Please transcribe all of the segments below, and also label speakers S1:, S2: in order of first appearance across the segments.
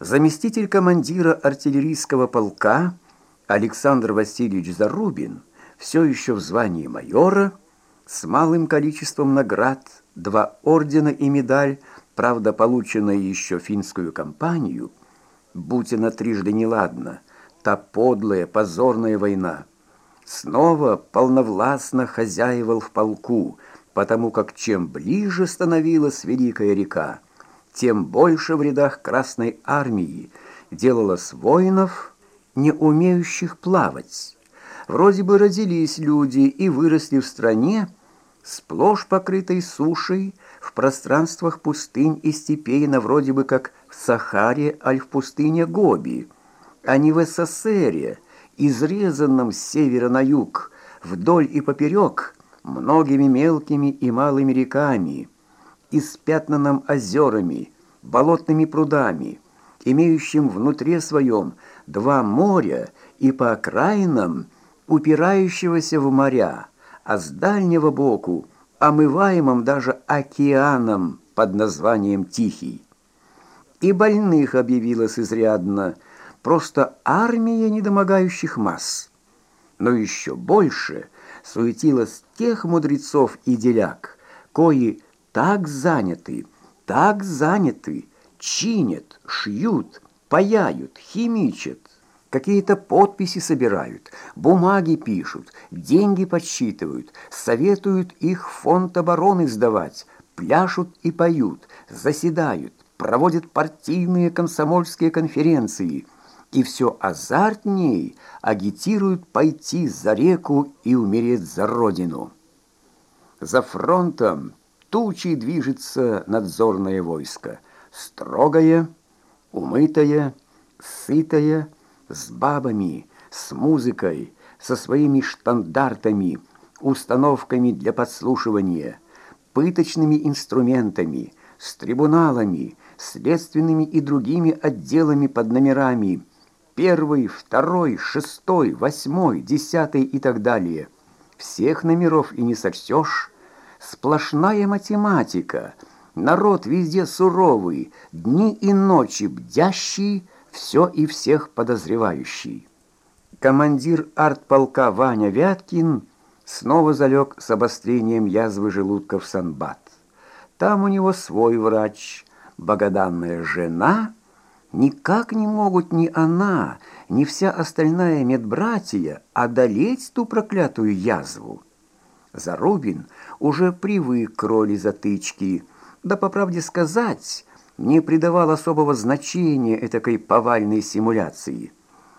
S1: Заместитель командира артиллерийского полка Александр Васильевич Зарубин, все еще в звании майора, с малым количеством наград, два ордена и медаль, правда, полученная еще финскую компанию, она трижды неладна, та подлая, позорная война, снова полновластно хозяевал в полку, потому как чем ближе становилась Великая река, тем больше в рядах Красной Армии делалось воинов, не умеющих плавать. Вроде бы родились люди и выросли в стране, сплошь покрытой сушей, в пространствах пустынь и степей, на вроде бы как в Сахаре, аль в пустыне Гоби, а не в СССРе, изрезанном с севера на юг, вдоль и поперек, многими мелкими и малыми реками, испятнанном озерами, болотными прудами, имеющим внутри своем два моря и по окраинам упирающегося в моря, а с дальнего боку омываемым даже океаном под названием Тихий. И больных объявилось изрядно, просто армия недомогающих масс. Но еще больше суетилось тех мудрецов и деляк, кои так заняты, так заняты, чинят, шьют, паяют, химичат, какие-то подписи собирают, бумаги пишут, деньги подсчитывают, советуют их в фонд обороны сдавать, пляшут и поют, заседают, проводят партийные комсомольские конференции. И все азартней агитируют пойти за реку и умереть за родину. За фронтом тучей движется надзорное войско, строгое, умытое, сытое, с бабами, с музыкой, со своими штандартами, установками для подслушивания, пыточными инструментами, с трибуналами, следственными и другими отделами под номерами первый, второй, шестой, восьмой, десятый и так далее. Всех номеров и не сочтешь. Сплошная математика. Народ везде суровый, дни и ночи бдящий, все и всех подозревающий. Командир артполка Ваня Вяткин снова залег с обострением язвы желудка в Санбат. Там у него свой врач, богоданная жена. Никак не могут ни она, ни вся остальная медбратья одолеть ту проклятую язву. Зарубин уже привык к роли затычки, да, по правде сказать, не придавал особого значения этакой повальной симуляции.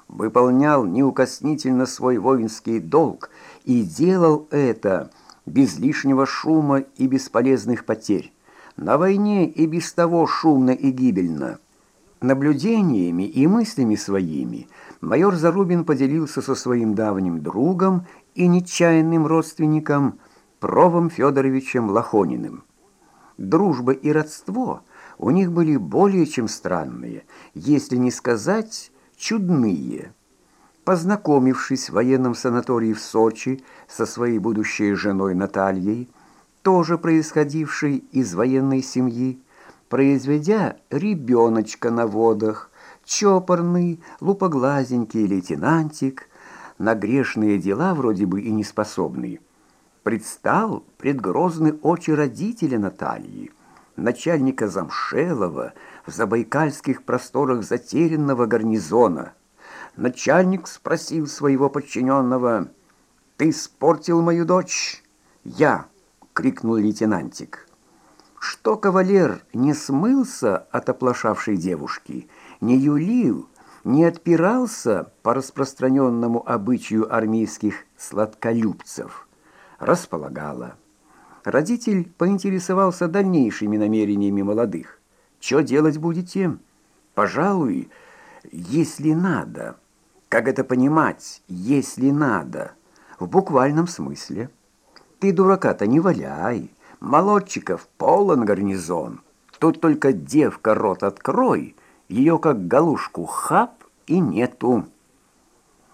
S1: Выполнял неукоснительно свой воинский долг и делал это без лишнего шума и бесполезных потерь. На войне и без того шумно и гибельно. Наблюдениями и мыслями своими майор Зарубин поделился со своим давним другом и нечаянным родственником Провом Федоровичем Лохониным. Дружба и родство – у них были более чем странные, если не сказать чудные. Познакомившись в военном санатории в Сочи со своей будущей женой Натальей, тоже происходившей из военной семьи, произведя ребеночка на водах, чопорный, лупоглазенький лейтенантик, на грешные дела вроде бы и не способный, предстал пред грозные очи родителя Натальи, начальника Замшелова в забайкальских просторах затерянного гарнизона. Начальник спросил своего подчиненного, «Ты спортил мою дочь?» «Я!» — крикнул лейтенантик. Что кавалер не смылся от оплошавшей девушки, не юлил, не отпирался по распространенному обычаю армейских сладколюбцев, располагало. Родитель поинтересовался дальнейшими намерениями молодых. «Что делать будете?» «Пожалуй, если надо». «Как это понимать, если надо?» «В буквальном смысле». «Ты дурака-то не валяй. Молодчиков полон гарнизон. Тут только девка рот открой, ее как галушку хап и нету».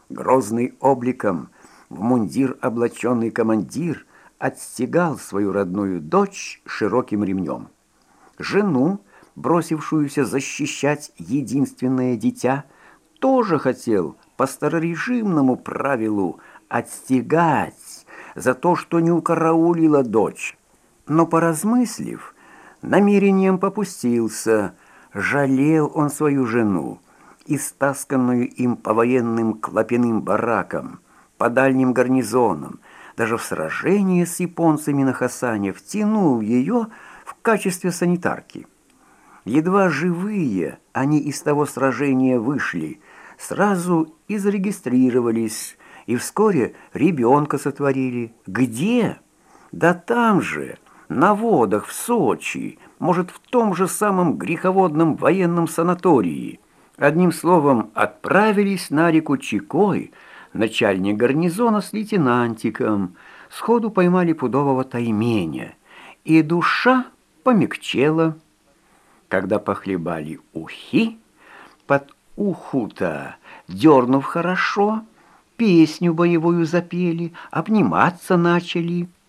S1: Грозный обликом, в мундир облаченный командир – отстегал свою родную дочь широким ремнем. Жену бросившуюся защищать единственное дитя, тоже хотел по старорежимному правилу отстегать за то, что не укараулила дочь. Но, поразмыслив, намерением попустился, жалел он свою жену, истасканную им по военным клопяным баракам, по дальним гарнизонам, даже в сражении с японцами на Хасане втянул ее в качестве санитарки. Едва живые они из того сражения вышли, сразу и зарегистрировались, и вскоре ребенка сотворили. Где? Да там же, на водах в Сочи, может, в том же самом греховодном военном санатории. Одним словом, отправились на реку Чикой, начальник гарнизона с лейтенантиком, сходу поймали пудового тайменя, и душа помягчела. Когда похлебали ухи, под уху-то, дернув хорошо, песню боевую запели, обниматься начали —